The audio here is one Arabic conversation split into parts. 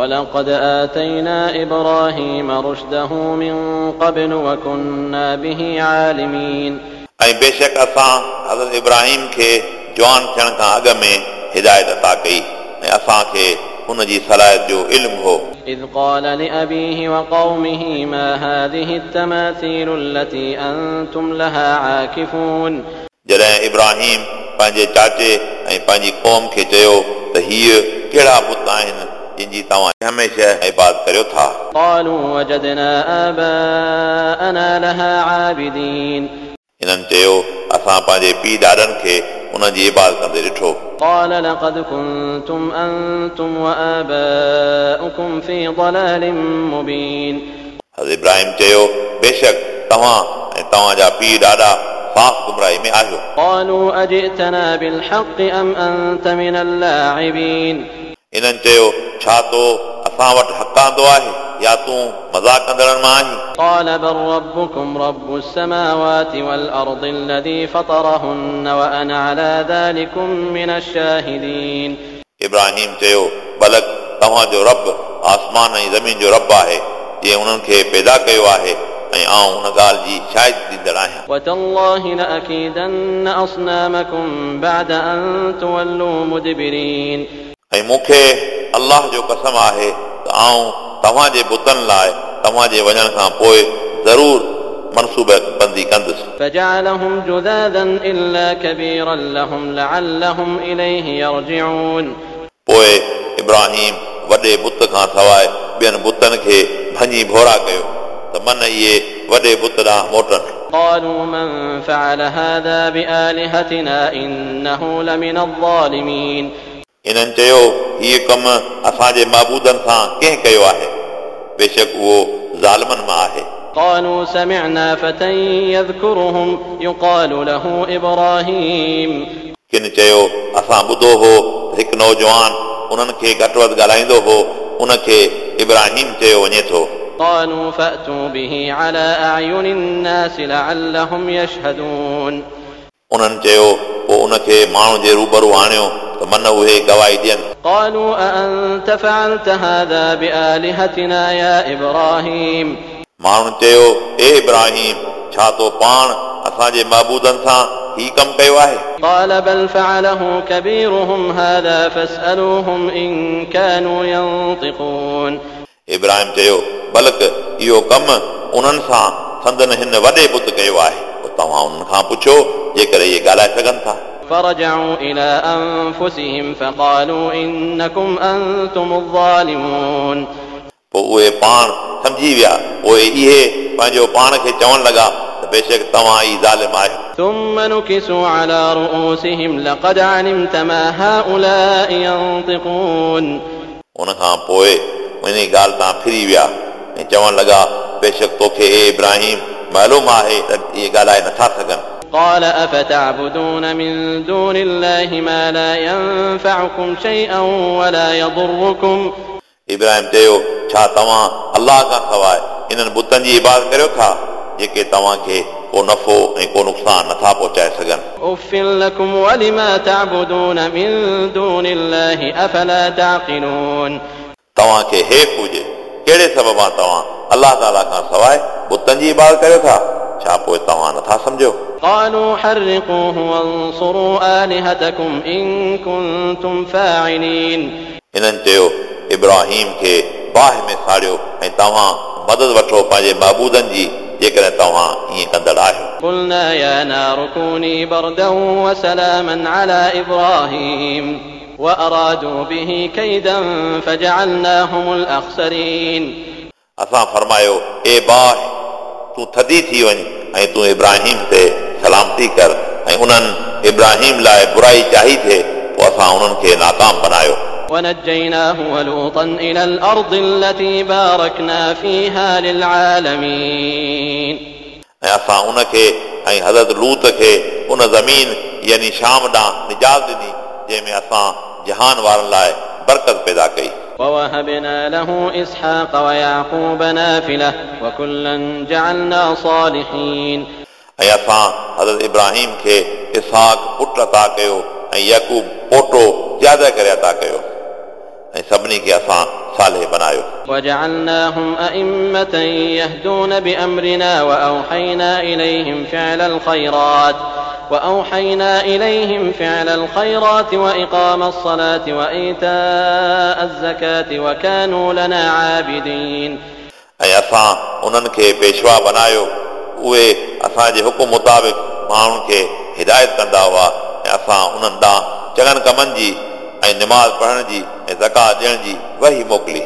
وَلَقَدْ آتَيْنَا إِبْرَاهِيمَ رُشْدَهُ مِن قَبْلُ وَكُنَّا بِهِ عَالِمِينَ اي بيشك اسا حضرت ابراهيم کي جوان ٿيڻ کان اڳ ۾ هدايت عطا ڪئي ۽ ऐं کي ان جي صلاحيت جو علم هو إذ قال لأبيه وقومه ما هذه التماثيل التي أنتم لها عاكفون جڏهن ابراهيم پنهنجي چاچي ۽ پنهنجي قوم کي چيو ته هي ڪهڙا بت آهن جنجي تاوان هميشه عبادت ڪريو ٿا قالوا وجدنا آباءنا لها عابدين انن چيو اسان پنهنجي پي ڏاڏن کي ان جي عبادت ڪندي ڏٺو قال لقد كنتم انتم وآباؤكم في ضلال مبين حضرت ابراهيم چيو بيشڪ توهان ۽ توهان جا پي ڏاڏا صاف گمراهي ۾ آهيو قالوا اجئتنا بالحق ام انت من اللاعبين इन्हनि चयो छा तो असां वटि हकांदो आहे या तूं मज़ाक कंदड़नि मां आहीं قال بل ربكم رب السماوات والأرض الذي فطرهن وانا على ذلك من الشاهدين ابراهيم چيو بلڪ توهان جو رب آسمان ۽ زمين جو رب آهي جي انهن کي پيدا ڪيو آهي ۽ آءُ ان ڳال جي شاهد ٿي ڏڙ آهيان وت الله ان اكيدن بعد ان تولوا مدبرين ऐं मूंखे अलाह जो कसम आहे त आऊं तव्हांजे बुतनि लाइ तव्हांजे वञण खां पोइ ज़रूरु فجعلهم جذاذا إلا كبيرا لهم لعلهم إليه يرجعون पोइ ابراهيم وڏي بت کان سواءِ ॿियनि بتن کي भञी भोरा ڪيو ته من هي وڏي بت ॾांहुं موٽن قالوا من فعل هذا بآلهتنا إنه لمن الظالمين हिननि चयो کم कमु असांजे महबूदनि सां कंहिं कयो आहे बेशक उहो ज़ालमनि मां आहे قالوا سمعنا فتن يذكرهم يقال له ابراهيم كن چيو اسا بدو هو هڪ نوجوان انهن کي گٽ وڌ گلايندو هو ان کي ابراهيم چيو وڃي ٿو قالوا فاتو به على اعين الناس لعلهم يشهدون انن چيو او ان کي ماڻهن جي روبرو آڻيو منو گواہی دین قالوا انت فعلت هذا بالهتنا يا ابراهيم ماڻهن چيو اے ابراهيم छा तो पाण असांजे معبودن सां هي ڪم ڪيو آهي قال بل فعله كبيرهم هذا فاسالوهم ان كانوا ينطقون ابراهيم چيو بلڪ اهو ڪم انهن سان سندن هن وڏي بت ڪيو آهي تव्हां उन्हनि खां पुछो जेकर इहे ॻाल्हाए सघनि था فرجعوا إلى أنفسهم فقالوا إنكم أنتم الظالمون पोइ उहे पाण सम्झी विया उहे इहे पंहिंजो पाण खे चवणु लॻा त बेशक तव्हां ई ज़ालिम आहियो ثم نكسوا على رؤوسهم لقد علمت ما هؤلاء ينطقون उन खां पोइ इन ॻाल्हि तां फिरी विया ऐं चवणु लॻा बेशक तोखे हे इब्राहिम मालूम आहे त इहे ॻाल्हाए नथा सघनि قال أفتعبدون من دون الله ما لا ينفعكم شيئا ولا يضركم इब्राहिम चयो छा तव्हां अलाह खां सवाइ इन्हनि बुतनि जी इबादत करियो था जेके तव्हांखे को नफ़ो ऐं को नुक़सान नथा पहुचाए सघनि तव्हांखे हेठि हुजे कहिड़े सबब मां तव्हां अलाह ताला खां सवाइ बुतनि जी इबादत करियो था छा पोइ तव्हां नथा सम्झो قالوا حرقوه وانصروا آلهتكم إن كنتم فاعلين انن چيو ابراهيم کي باهه ۾ ساڙيو ۽ توهان مدد وٺو پنهنجي معبودن جي جيڪڏهن توهان ائين ڪندڙ آهيو قلنا يا نار كوني بردا وسلاما على ابراهيم وارادوا به كيدا فجعلناهم الاخسرين اسان فرمايو اي باهه تو ٿدي ٿي وڃ ۽ تو ابراهيم تي सलामती कर ऐं उन्हनि इब्राहिम लाइ बुराई चाही थिए पोइ असां उन्हनि खे नाकाम बनायो ونجيناه ولوطا إلى الأرض التي باركنا فيها للعالمين ऐं असां उनखे ऐं हज़रत लूत खे उन ज़मीन यानी शाम ॾांहुं निजात ॾिनी जंहिंमें असां जहान वारनि लाइ बरकत पैदा कई ووهبنا له إسحاق ويعقوب نافلة وكلا جعلنا صالحين ऐं असां हज़रत इब्राहिम खे इसहाक पुट अता कयो ऐं यकूब पोटो ज्यादा करे अता कयो ऐं सभिनी खे असां صالح بنايو وجعلناهم أئمة يهدون بأمرنا وأوحينا إليهم فعل الخيرات وأوحينا إليهم فعل الخيرات وإقام الصلاة وإيتاء الزكاة وكانوا لنا عابدين أي أسان انن کي پیشوا بنايو उहे असांजे हुकुम मुताबिक़ माण्हुनि खे हिदायत कंदा हुआ ऐं असां उन्हनि ॾांहुं चङनि कमनि जी ऐं निमाज़ पढ़ण जी ऐं ज़कात ॾियण जी वरी मोकिली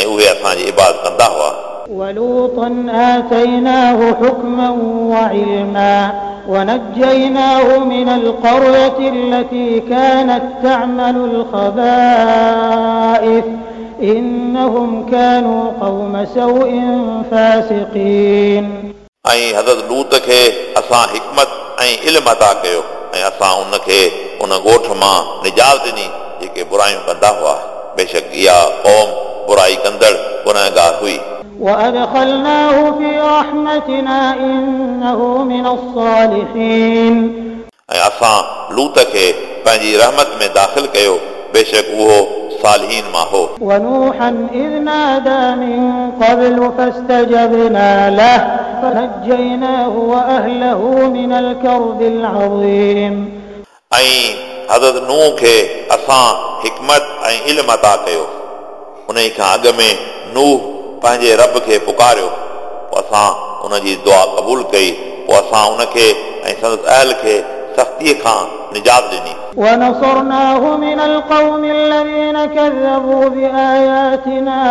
ऐं उहे असांजी इबाद कंदा हुआ ولوطا آتيناه حكما وعلما ونجيناه من القرية التي كانت تعمل الخبائث إنهم كانوا قوم سوء فاسقين ऐं हज़रत लूत खे असां लूत खे पंहिंजी रहमत में दाख़िल कयो बेशक उहो فنجيناه وأهله من الكرب العظيم أي حضرت نوح کے اسان حکمت ۽ علم عطا کيو انہی کا اگ میں نوح پنجے رب کے پکاریو पोइ असां उन जी दुआ क़बूल कई पोइ असां उनखे ऐं संदसि سختی کھان نجاب دینی ونصرناه من القوم الذين كذبوا بآياتنا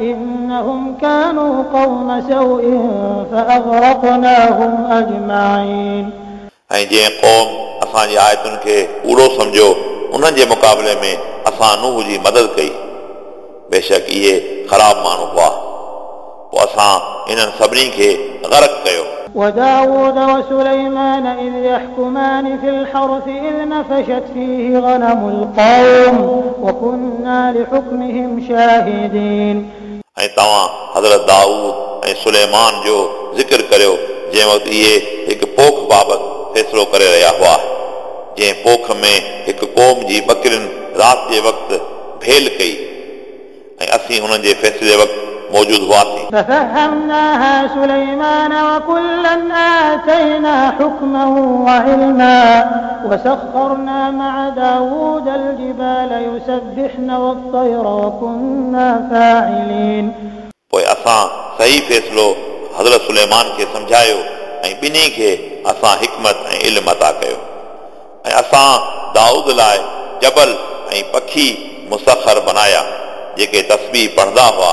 انهم كانوا قوم سوء فاغرقناهم اجمعين اي جي قوم اسان جي ايتن کي اورو سمجھو انن جي مقابلي ۾ اسان نو جي مدد ڪئي بيشڪ هي خراب ماڻهو هو پوءِ اسان انن سڀني کي غرق ڪيو وَدَاوُودَ وسليمان إذ يحكمان في الحرث إذ نفشت فيه غنم القوم وكنا لحكمهم شاهدين اي توان حضرت داود اي سليمان جو ذکر کريو جي وقت يي هڪ پوک بابت فيصلو ڪري رهيا هوا جي پوک ۾ هڪ قوم جي بکرين رات جي وقت ڀيل ڪئي ۽ اسين هنن جي فيصلي وقت موجود ہوا تھی ففهمناها سليمان وكلا آتينا حكما وعلما وسخرنا مع داود الجبال يسبحن والطير وكنا فاعلين पोइ असां सही फ़ैसिलो हज़रत सुलेमान खे सम्झायो ऐं ॿिन्ही खे असां हिकमत ऐं इल्म अता कयो ऐं असां दाऊद लाइ जबल ऐं पखी मुसखर बनाया जेके तस्बी पढ़ंदा हुआ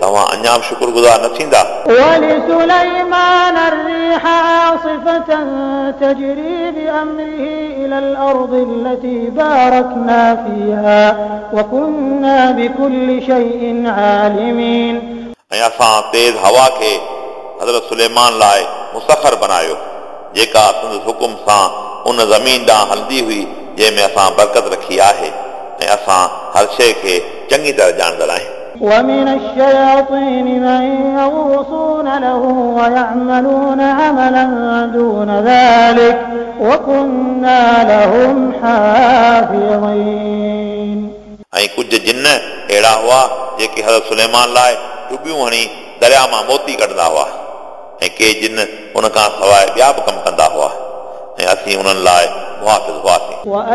तव्हां अञा बि शुक्रगुज़ार न थींदा ولسليمان الريح عاصفة تجري بأمره إلى الأرض التي باركنا فيها وكنا بكل شيء عالمين ऐं असां तेज़ हवा खे हज़रत सुलेमान लाइ मुसखर बनायो जेका संदसि हुकुम सां उन ज़मीन ॾांहुं हलंदी हुई जंहिंमें असां बरकत रखी आहे ऐं असां हर शइ खे चङी तरह ॼाणंदड़ आहियूं लाइ डु हणी दरिया मां मोती कढंदा हुआ ऐं के जिन हुन खां सवाइ ॿिया बि कम कंदा हुआ ऐं असीं हुआसीं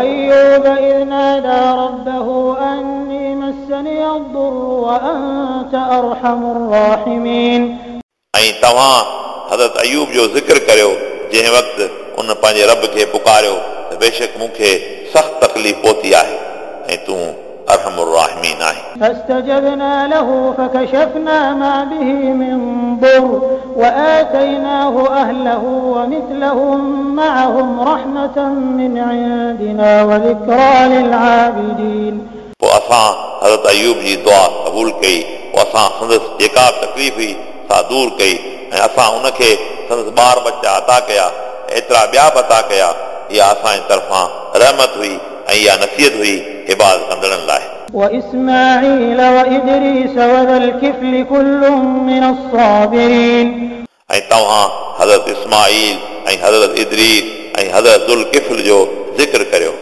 مسني الضر وأنت أرحم الراحمين أي तव्हां हज़रत أيوب जो ज़िक्र करियो وقت वक़्तु उन पंहिंजे रब खे पुकारियो بيشڪ مون کي سخت तकलीफ़ پوتي آهي ऐं तूं أرحم الراحمين آهي فاستجبنا له فكشفنا ما به من ضر وآتيناه أهله ومثلهم معهم رحمة من عندنا وذكرى للعابدين हज़रत अयूब जी दुआ कबूल कई असां जेका तकलीफ़ हुई ऐं असां हुनखे ॿार बचा अता कया एतिरा ॿिया बि अता कया रहमत हुई नसीहत हुई ادريس हज़रत حضرت ऐं हज़रत جو ज़िक्र करियो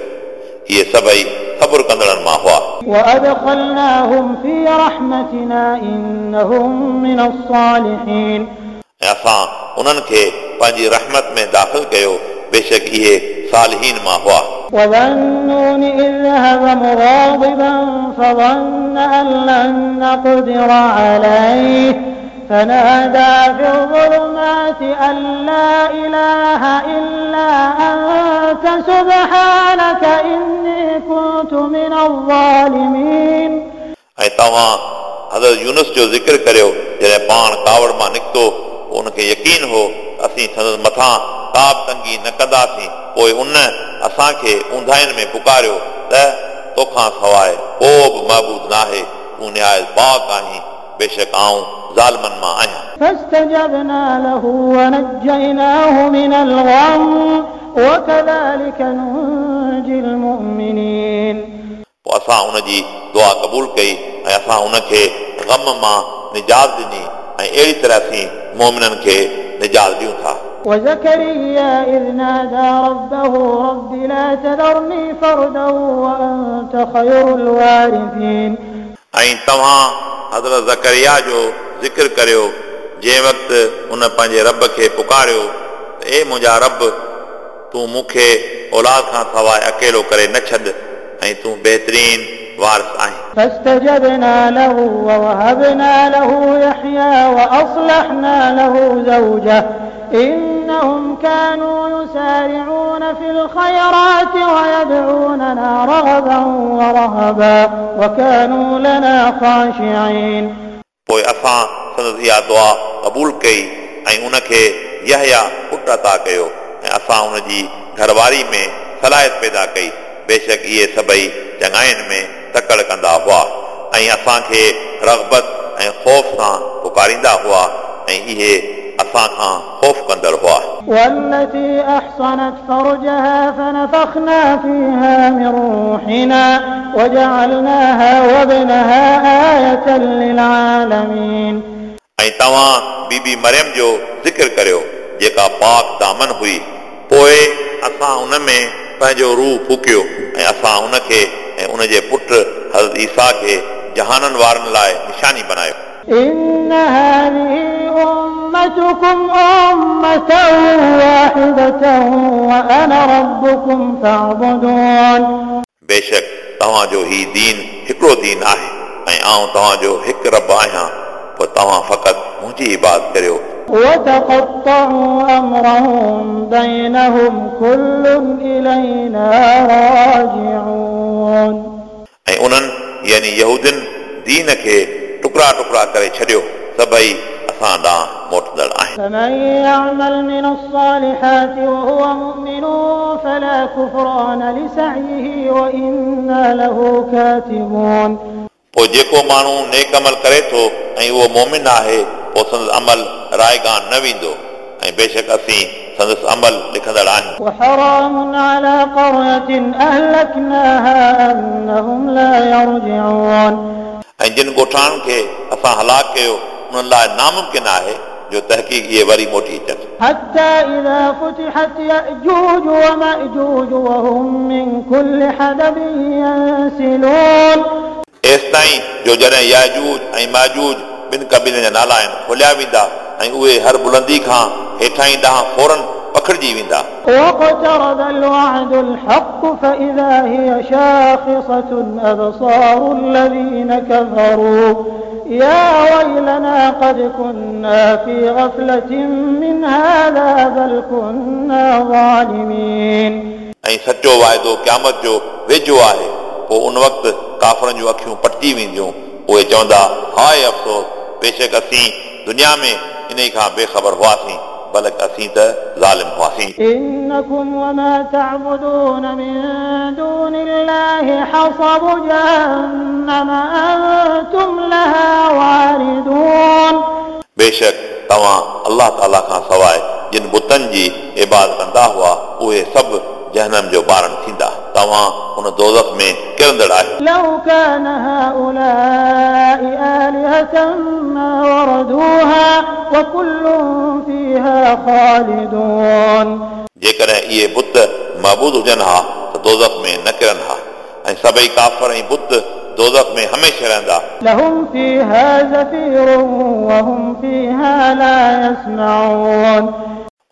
इहे सभई قبر کندڑن ما هوا وادخلناهم في رحمتنا انهم من الصالحين اسا انن کي پنهنجي رحمت ۾ داخل ڪيو بيشڪ اهي صالحين ما هو وظنون إذ ذهب مغاضبا فظن أن لن نقدر عليه في الظلمات سبحانك من جو يونس کريو ما ان يقين ہو कावड़ मां निकितो उनखे यकीन हो असीं मथां न कंदासीं पोइ हुन असांखे उधाइन تو पुकारियो तोखां सवाइ معبود बि महबूज़ باق आहे बेशक आऊं فاستجبنا له ونجيناه من الغم وكذلك ننجي المؤمنين पोइ असां उन जी दुआ क़बूल कई ऐं असां उन खे ग़म मां निजात ॾिनी ऐं अहिड़ी तरह सां وزكريا إذ نادى ربه رب لا تذرني فردا وأنت خير الوارثين हज़रत ज़करिया जो करियो जंहिं वक़्तु हुन पंहिंजे रब खे पुकारियो त ए मुंहिंजा रब तूं मूंखे औलाद खां सवाइ अकेलो करे न छॾ ऐं तूं बहितरीन वारस आहीं إنهم كانوا يسارعون في الخيرات ويدعوننا رغبا ورهبا وكانوا لنا خاشعين پوءِ اسان سندس اها دعا قبول کئي ۽ ان کي يحيى پٽ عطا ڪيو ۽ اسان ان جي گھر واري ۾ صلاحيت پيدا ڪئي بے شک اهي سڀئي چڱائين ۾ تڪڙ ڪندا هئا ۽ اسان کي رغبت ۽ خوف سان پڪاريندا هئا ۽ اهي اسان کان पंहिंजो रूह फूकियो ऐं असांजे पुट वारनि लाइ निशानी बनायो أمتكم أمة واحدة وأنا ربكم فاعبدون बेशक तव्हांजो ही दीन हिकिड़ो दीन आहे ऐं आउं तव्हांजो हिकु रब आहियां पोइ तव्हां फ़क़ति मुंहिंजी इबादत करियो وتقطعوا أمرهم بينهم كل إلينا راجعون ऐं उन्हनि यानी यहूदियुनि दीन खे टुकड़ा टुकड़ा करे छॾियो सभई असां ॾांहुं मोटंदड़ आहे पोइ जेको माण्हू नेक अमल करे थो ऐं उहो मोमिन आहे पोइ संदसि अमल रायगा न वेंदो ऐं बेशक असीं संदसि अमल लिखंदड़ आहियूं ऐं जिन ॻोठाणनि खे असां हलाक कयो उन्हनि लाइ नामुमकिन आहे جو تحقیق یہ وری موٹی چن حتا اذا فتحت ياجوج وماجوج وهم من كل حدب ينسلون استائی جو جڑے ياجوج ۽ ماجوج بن قبيلن جا نالا آهن کھليا ويندا ۽ اوه هر بلندي کان هٺائين ڏا فورن پکڙجي ويندا او قترد الوعد الحق فاذا هي شاخصه ابصار الذين كفروا يا ويلنا قد كنا في غفلة من هذا بل كنا ظالمين اي سچو وعدو قیامت جو وجو آهي پو ان وقت کافرن جو اکيون پٽي وينديو او چوندا هاي افسوس بيشڪ اسين دنيا ۾ اني کان بي خبر هوا مستقبلك اسين ظالم هواسين انكم وما تعبدون من دون الله حصب جهنم انتم لها واردون سواي جن بطنجي عباد खां सवाइ وهي سب جهنم جو بارن हुआ تمام ان دوزخ میں کرندڑ آئے لو كان هؤلاء آلهة ما आहियो जेकॾहिं इहे बुत महबूद हुजनि हा त दोज़ में न किरनि हा ऐं सभई काफ़र ऐं बुत दोज़ में हमेशह रहंदा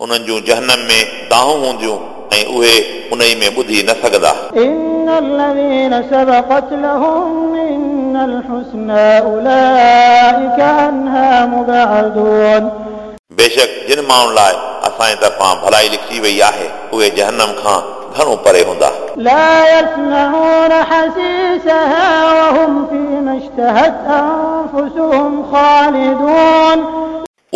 उन्हनि जूं जहनम में दाहूं हूंदियूं ऐं उहे उन में ॿुधी न सघंदा الحسنى اولئك انها مبعدون بيشڪ جن ماڻهن لاءِ اسان طرفان ڀلائي لکھي وئي آهي اهي جهنم کان گھڻو پري هوندا لا يسمعون حسيسها وهم في ما اشتهت انفسهم خالدون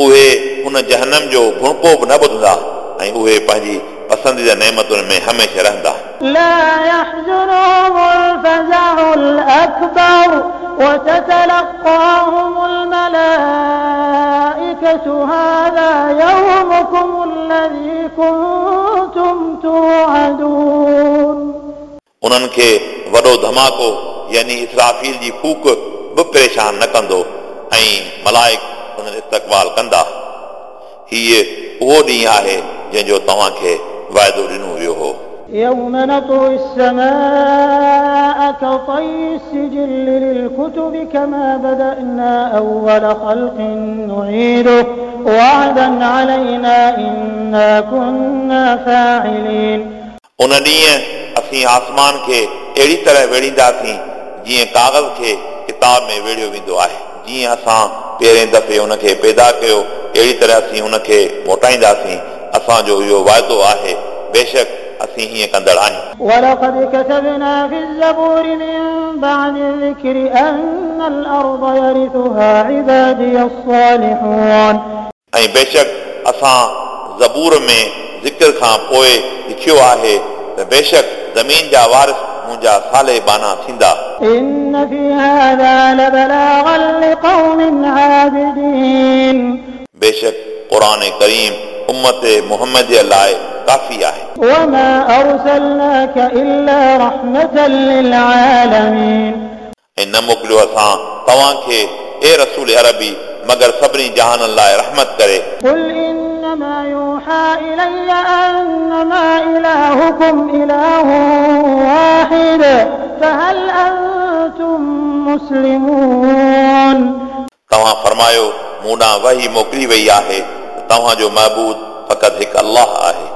اهي ان جهنم جو گھڻپو نه ٻڌندا ۽ پنهنجي نعمتن ۾ هميشه رهندا لا الفزع الاكبر وتتلقاهم الملائكة هذا يومكم الذي كنتم توعدون انن کي وڏو ڌماڪو يعني اسرافيل جي فوڪ به پريشان نه ڪندو ۽ ملائڪ انن استقبال ڪندا هي اهو ڏينهن آهي جنهن جو توهان کي وعدو ڏنو ويو هو समान खे अहिड़ी तरह वेड़ींदासीं जीअं कागल खे किताब में वेड़ियो वेंदो आहे जीअं असां पहिरें दफ़े हुनखे पैदा कयो अहिड़ी तरह असीं हुनखे मोटाईंदासीं असांजो इहो वाइदो आहे बेशक असीं ईअं कंदड़ आहियूं ऐं बेशक असां ज़बूर में ज़िक्र खां पोइ लिखियो आहे त बेशक ज़मीन जा वारिस मुंहिंजा साले बाना थींदा बेशक क़ुर करीम उमत मोहम्मद लाइ قافية وما أرسلناك إلا رحمة للعالمين ان موكلوا تھا توان کي رسول عربي مگر صبري جهان الله رحمت ڪري قل انما يوحى الي انما الهكم اله واحد فهل انتم مسلمون توان فرمايو مونا وحي موڪلي وئي آهي جو معبود فقط هڪ الله آهي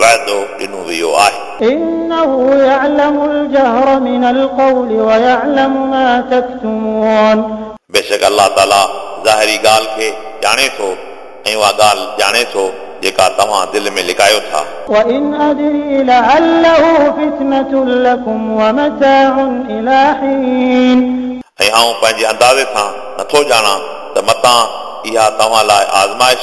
ما دل पंहिंजे सां नथो ॼाणा त متا इहा तव्हां लाइ आज़माइश